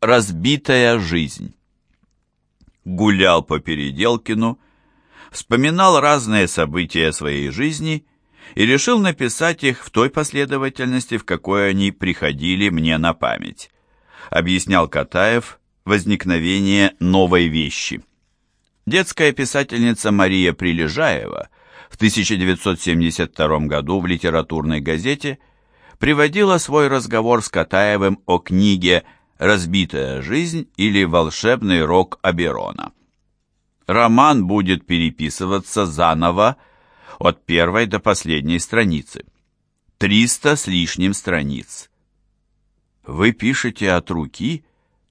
Разбитая жизнь. Гулял по Переделкину, вспоминал разные события своей жизни и решил написать их в той последовательности, в какой они приходили мне на память. Объяснял Катаев возникновение новой вещи. Детская писательница Мария Прилежаева в 1972 году в литературной газете приводила свой разговор с Катаевым о книге «Связь» «Разбитая жизнь» или «Волшебный рок Аберона». Роман будет переписываться заново от первой до последней страницы. Триста с лишним страниц. Вы пишете от руки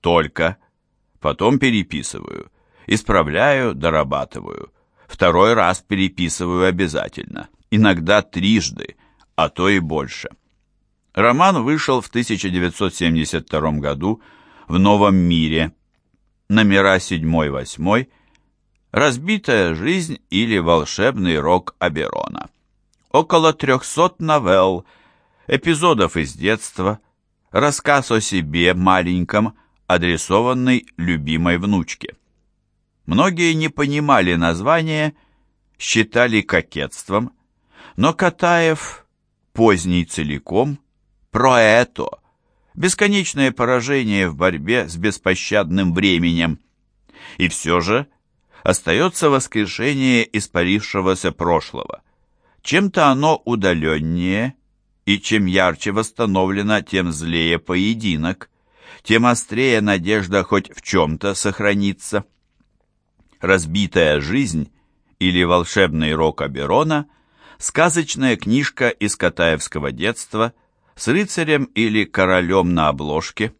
только, потом переписываю, исправляю, дорабатываю, второй раз переписываю обязательно, иногда трижды, а то и больше. Роман вышел в 1972 году в «Новом мире», номера 7-8, «Разбитая жизнь» или «Волшебный рок Аберона». Около 300 новелл, эпизодов из детства, рассказ о себе маленьком, адресованный любимой внучке. Многие не понимали название, считали кокетством, но Катаев, поздний целиком, про это бесконечное поражение в борьбе с беспощадным временем. И все же остается воскрешение испарившегося прошлого. Чем-то оно удаленнее, и чем ярче восстановлено, тем злее поединок, тем острее надежда хоть в чем-то сохраниться. «Разбитая жизнь» или «Волшебный рок Аберона» — сказочная книжка из Катаевского детства — с рыцарем или королем на обложке.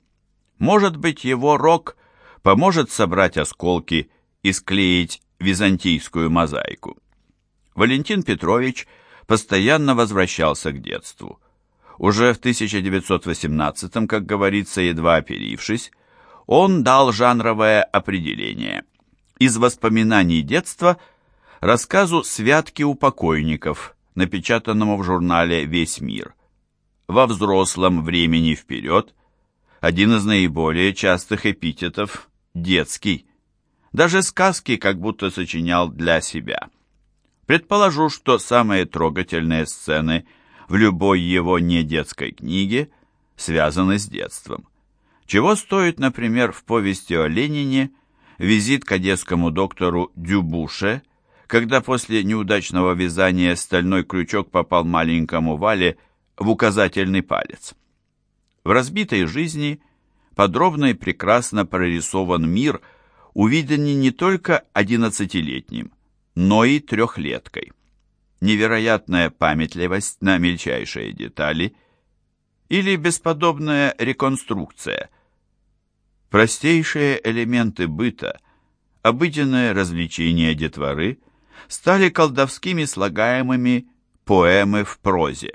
Может быть, его рок поможет собрать осколки и склеить византийскую мозаику. Валентин Петрович постоянно возвращался к детству. Уже в 1918, как говорится, едва оперившись, он дал жанровое определение. Из воспоминаний детства рассказу «Святки у покойников», напечатанному в журнале «Весь мир» во взрослом времени вперед, один из наиболее частых эпитетов – детский. Даже сказки как будто сочинял для себя. Предположу, что самые трогательные сцены в любой его недетской книге связаны с детством. Чего стоит, например, в повести о Ленине визит к одесскому доктору Дюбуше, когда после неудачного вязания стальной крючок попал маленькому Вале – в указательный палец. В разбитой жизни подробно и прекрасно прорисован мир, увиденный не только одиннадцатилетним, но и трехлеткой. Невероятная памятливость на мельчайшие детали или бесподобная реконструкция. Простейшие элементы быта, обыденное развлечение детворы стали колдовскими слагаемыми поэмы в прозе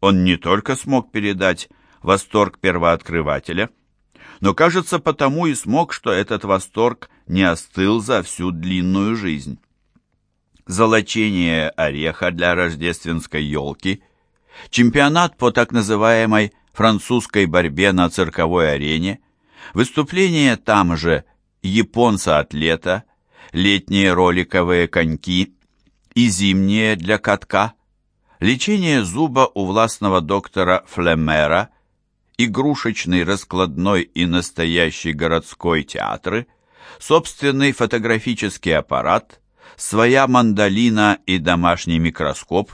он не только смог передать восторг первооткрывателя, но, кажется, потому и смог, что этот восторг не остыл за всю длинную жизнь. Золочение ореха для рождественской елки, чемпионат по так называемой французской борьбе на цирковой арене, выступление там же японца-атлета, летние роликовые коньки и зимние для катка – лечение зуба у властного доктора Флемера, игрушечный раскладной и настоящий городской театры, собственный фотографический аппарат, своя мандолина и домашний микроскоп,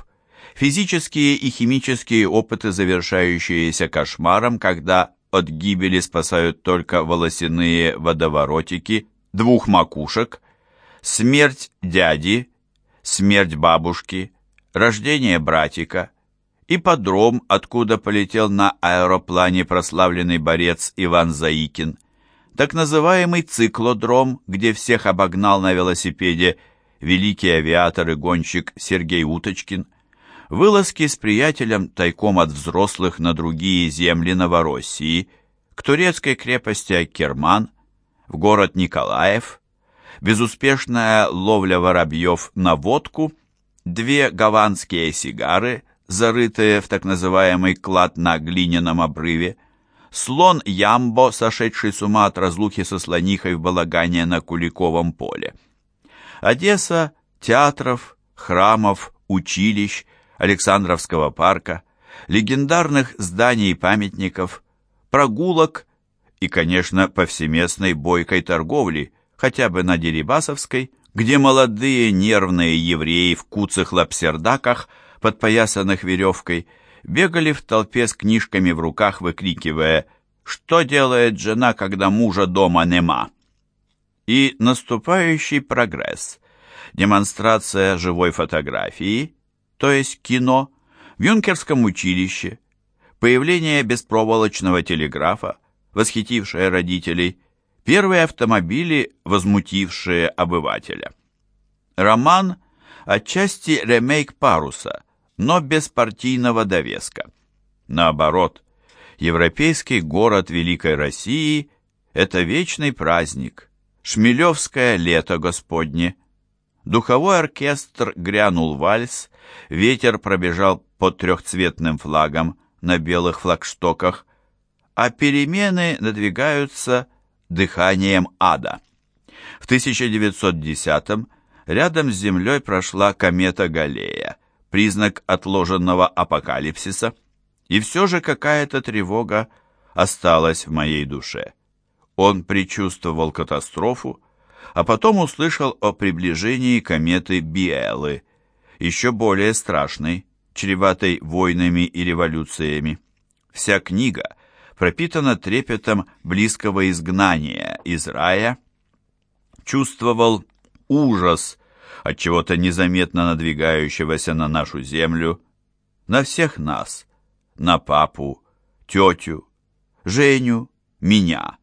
физические и химические опыты, завершающиеся кошмаром, когда от гибели спасают только волосяные водоворотики двух макушек, смерть дяди, смерть бабушки – рождение братика, ипподром, откуда полетел на аэроплане прославленный борец Иван Заикин, так называемый циклодром, где всех обогнал на велосипеде великий авиатор и гонщик Сергей Уточкин, вылазки с приятелем тайком от взрослых на другие земли Новороссии, к турецкой крепости Аккерман, в город Николаев, безуспешная ловля воробьев на водку – две гаванские сигары, зарытые в так называемый клад на глиняном обрыве, слон Ямбо, сошедший с ума от разлухи со слонихой в балагане на Куликовом поле. Одесса театров, храмов, училищ, Александровского парка, легендарных зданий и памятников, прогулок и, конечно, повсеместной бойкой торговли, хотя бы на Дерибасовской, где молодые нервные евреи в куцах лапсердаках, подпоясанных веревкой, бегали в толпе с книжками в руках, выкрикивая «Что делает жена, когда мужа дома нема?» И наступающий прогресс, демонстрация живой фотографии, то есть кино, в юнкерском училище, появление беспроволочного телеграфа, восхитившее родителей, первые автомобили, возмутившие обывателя. Роман отчасти ремейк «Паруса», но без партийного довеска. Наоборот, европейский город Великой России – это вечный праздник, шмелевское лето Господне. Духовой оркестр грянул вальс, ветер пробежал под трехцветным флагом на белых флагштоках, а перемены надвигаются дыханием ада. В 1910-м рядом с Землей прошла комета Галлея – признак отложенного апокалипсиса, и все же какая-то тревога осталась в моей душе. Он предчувствовал катастрофу, а потом услышал о приближении кометы Биэлы, еще более страшной, чреватой войнами и революциями. Вся книга пропитана трепетом близкого изгнания из рая, чувствовал ужас от чего-то незаметно надвигающегося на нашу землю, на всех нас, на папу, тетю, Женю, меня.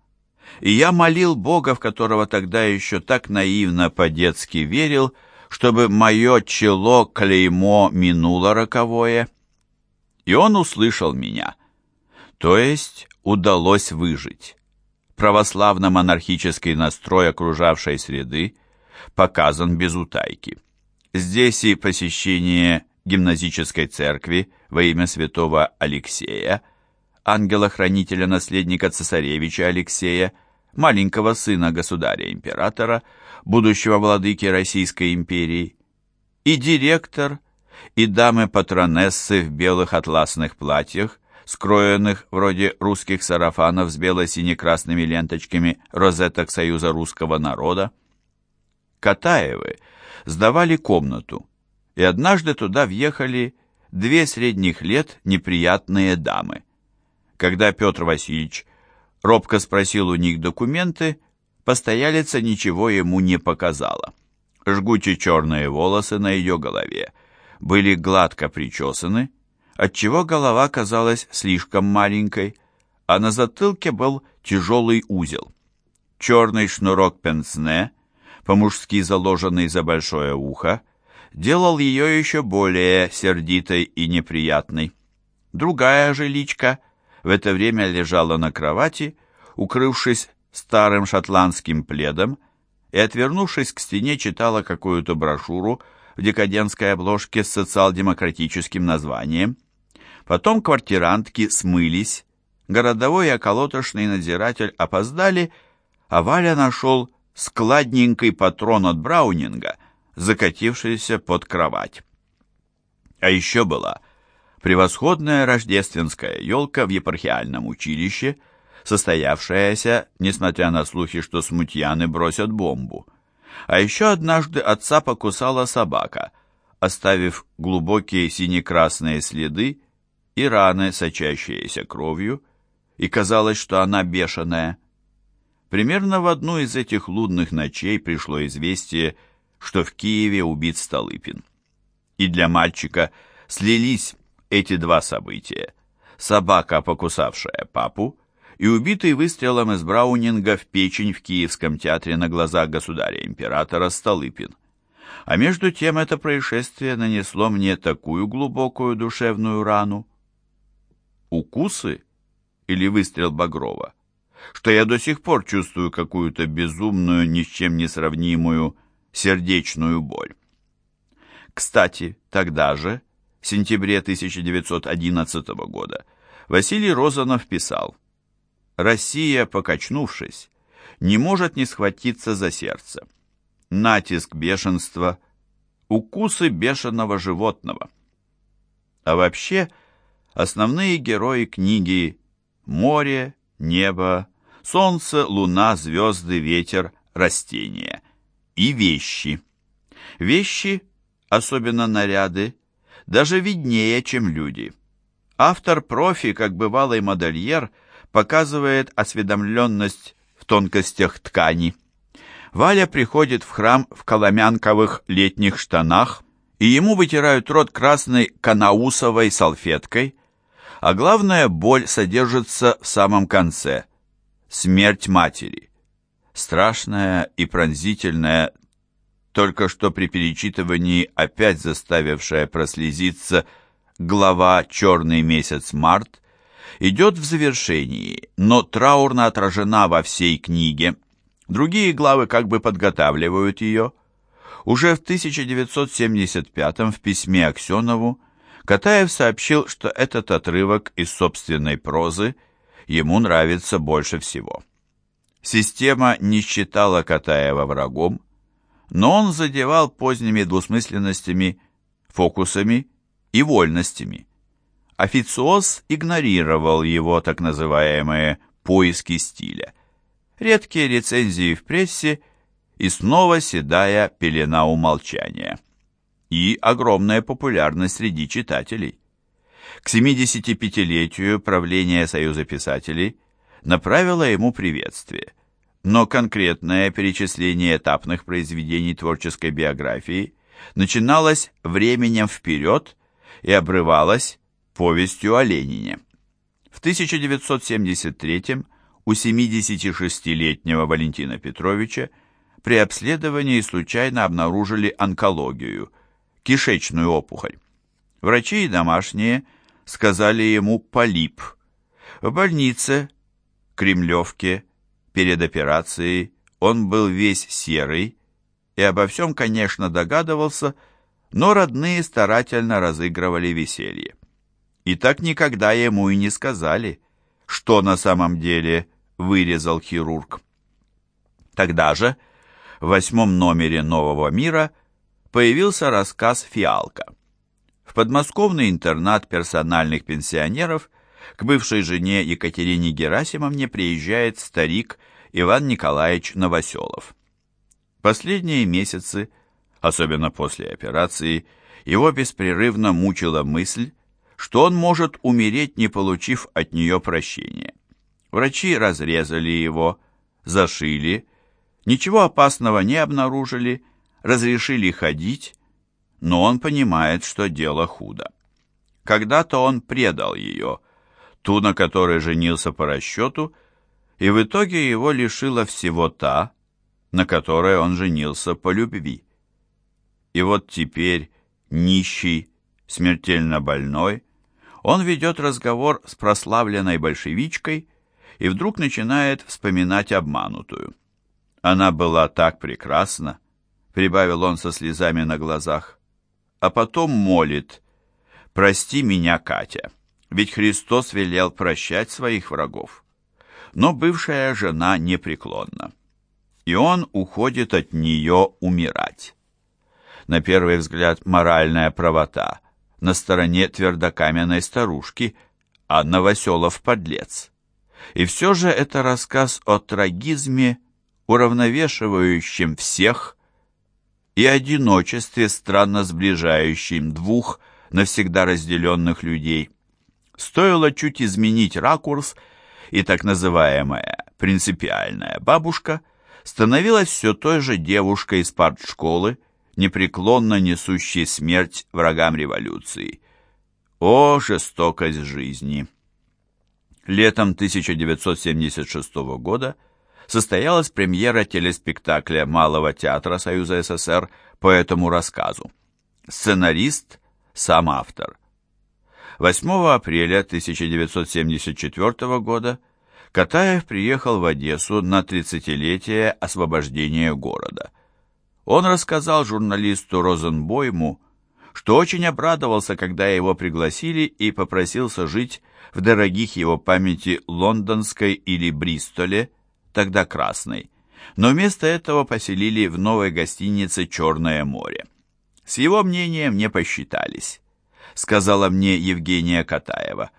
И я молил Бога, в которого тогда еще так наивно по-детски верил, чтобы мое чело клеймо минуло роковое. И он услышал меня. То есть удалось выжить. Православно-монархический настрой окружавшей среды показан без утайки. Здесь и посещение гимназической церкви во имя святого Алексея, ангела-хранителя-наследника цесаревича Алексея, маленького сына государя-императора, будущего владыки Российской империи, и директор, и дамы-патронессы в белых атласных платьях, скроенных вроде русских сарафанов с бело-сине-красными ленточками розеток Союза русского народа, Катаевы сдавали комнату, и однажды туда въехали две средних лет неприятные дамы. Когда Петр Васильевич робко спросил у них документы, постоялица ничего ему не показала. Жгучие черные волосы на ее голове были гладко причесаны, отчего голова казалась слишком маленькой, а на затылке был тяжелый узел. Черный шнурок пенсне – по-мужски заложенный за большое ухо, делал ее еще более сердитой и неприятной. Другая же личка в это время лежала на кровати, укрывшись старым шотландским пледом и, отвернувшись к стене, читала какую-то брошюру в декадентской обложке с социал-демократическим названием. Потом квартирантки смылись, городовой и околотошный надзиратель опоздали, а Валя нашел складненький патрон от Браунинга, закатившийся под кровать. А еще была превосходная рождественская елка в епархиальном училище, состоявшаяся, несмотря на слухи, что смутьяны бросят бомбу. А еще однажды отца покусала собака, оставив глубокие сине-красные следы и раны, сочащиеся кровью, и казалось, что она бешеная. Примерно в одну из этих лунных ночей пришло известие, что в Киеве убит Столыпин. И для мальчика слились эти два события. Собака, покусавшая папу, и убитый выстрелом из Браунинга в печень в Киевском театре на глазах государя-императора Столыпин. А между тем это происшествие нанесло мне такую глубокую душевную рану. Укусы или выстрел Багрова? что я до сих пор чувствую какую-то безумную, ни с чем не сравнимую сердечную боль. Кстати, тогда же, в сентябре 1911 года, Василий Розанов писал Россия, покачнувшись, не может не схватиться за сердце. Натиск бешенства, укусы бешеного животного. А вообще, основные герои книги «Море», «Небо», «Солнце», «Луна», «Звезды», «Ветер», «Растения» и вещи. Вещи, особенно наряды, даже виднее, чем люди. Автор-профи, как бывалый модельер, показывает осведомленность в тонкостях ткани. Валя приходит в храм в коломянковых летних штанах, и ему вытирают рот красной канаусовой салфеткой, а главная боль содержится в самом конце – смерть матери. Страшная и пронзительная, только что при перечитывании опять заставившая прослезиться глава «Черный месяц март» идет в завершении, но траурно отражена во всей книге. Другие главы как бы подготавливают ее. Уже в 1975 в письме Аксенову Катаев сообщил, что этот отрывок из собственной прозы ему нравится больше всего. Система не считала Катаева врагом, но он задевал поздними двусмысленностями, фокусами и вольностями. Официоз игнорировал его так называемые «поиски стиля». Редкие рецензии в прессе и снова седая пелена умолчания и огромная популярность среди читателей. К 75-летию правления Союза писателей направило ему приветствие, но конкретное перечисление этапных произведений творческой биографии начиналось временем вперед и обрывалось повестью о Ленине. В 1973 у 76-летнего Валентина Петровича при обследовании случайно обнаружили онкологию – кишечную опухоль. Врачи и домашние сказали ему полип. В больнице, Кремлевке, перед операцией он был весь серый и обо всем, конечно, догадывался, но родные старательно разыгрывали веселье. И так никогда ему и не сказали, что на самом деле вырезал хирург. Тогда же, в восьмом номере «Нового мира» появился рассказ «Фиалка». В подмосковный интернат персональных пенсионеров к бывшей жене Екатерине Герасимовне приезжает старик Иван Николаевич Новоселов. Последние месяцы, особенно после операции, его беспрерывно мучила мысль, что он может умереть, не получив от нее прощения. Врачи разрезали его, зашили, ничего опасного не обнаружили, разрешили ходить, но он понимает, что дело худо. Когда-то он предал ее, ту, на которой женился по расчету, и в итоге его лишила всего та, на которой он женился по любви. И вот теперь, нищий, смертельно больной, он ведет разговор с прославленной большевичкой и вдруг начинает вспоминать обманутую. Она была так прекрасна, прибавил он со слезами на глазах. А потом молит, «Прости меня, Катя, ведь Христос велел прощать своих врагов». Но бывшая жена непреклонна, и он уходит от нее умирать. На первый взгляд моральная правота на стороне твердокаменной старушки, а Новоселов подлец. И все же это рассказ о трагизме, уравновешивающем всех, и одиночестве, странно сближающим двух навсегда разделенных людей. Стоило чуть изменить ракурс, и так называемая принципиальная бабушка становилась все той же девушкой из партшколы, непреклонно несущей смерть врагам революции. О, жестокость жизни! Летом 1976 года состоялась премьера телеспектакля Малого театра Союза СССР по этому рассказу. Сценарист – сам автор. 8 апреля 1974 года Катаев приехал в Одессу на 30-летие освобождения города. Он рассказал журналисту Розенбойму, что очень обрадовался, когда его пригласили и попросился жить в дорогих его памяти лондонской или Бристоле, тогда красной, но вместо этого поселили в новой гостинице «Черное море». С его мнением не посчитались, сказала мне Евгения Катаева,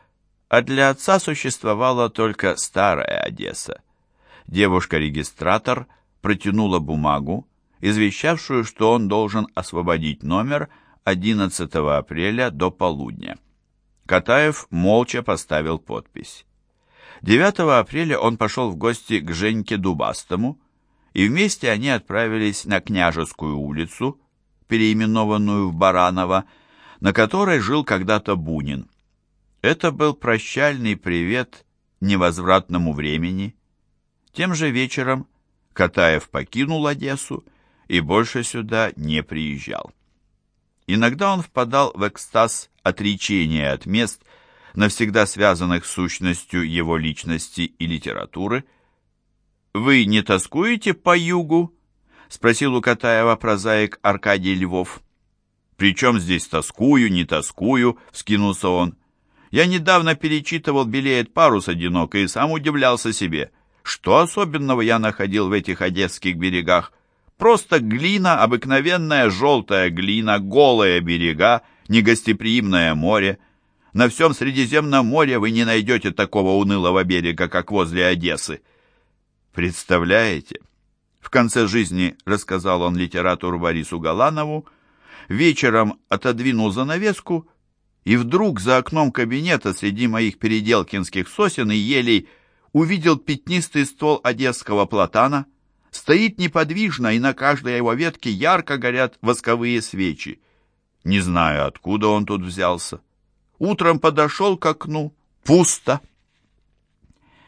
а для отца существовала только старая Одесса. Девушка-регистратор протянула бумагу, извещавшую, что он должен освободить номер 11 апреля до полудня. Катаев молча поставил подпись. 9 апреля он пошел в гости к Женьке Дубастому, и вместе они отправились на Княжескую улицу, переименованную в Бараново, на которой жил когда-то Бунин. Это был прощальный привет невозвратному времени. Тем же вечером Катаев покинул Одессу и больше сюда не приезжал. Иногда он впадал в экстаз отречения от мест, навсегда связанных с сущностью его личности и литературы. «Вы не тоскуете по югу?» — спросил у Катаева прозаик Аркадий Львов. «При чем здесь тоскую, не тоскую?» — вскинулся он. «Я недавно перечитывал «Белеет парус одиноко» и сам удивлялся себе. Что особенного я находил в этих одесских берегах? Просто глина, обыкновенная желтая глина, голые берега, негостеприимное море. На всем Средиземном море вы не найдете такого унылого берега, как возле Одессы. Представляете? В конце жизни, рассказал он литературу Борису Галанову, вечером отодвинул занавеску, и вдруг за окном кабинета среди моих переделкинских сосен и елей увидел пятнистый ствол одесского платана — стоит неподвижно, и на каждой его ветке ярко горят восковые свечи. Не знаю, откуда он тут взялся. Утром подошел к окну. Пусто.